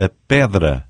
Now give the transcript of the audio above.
a pedra.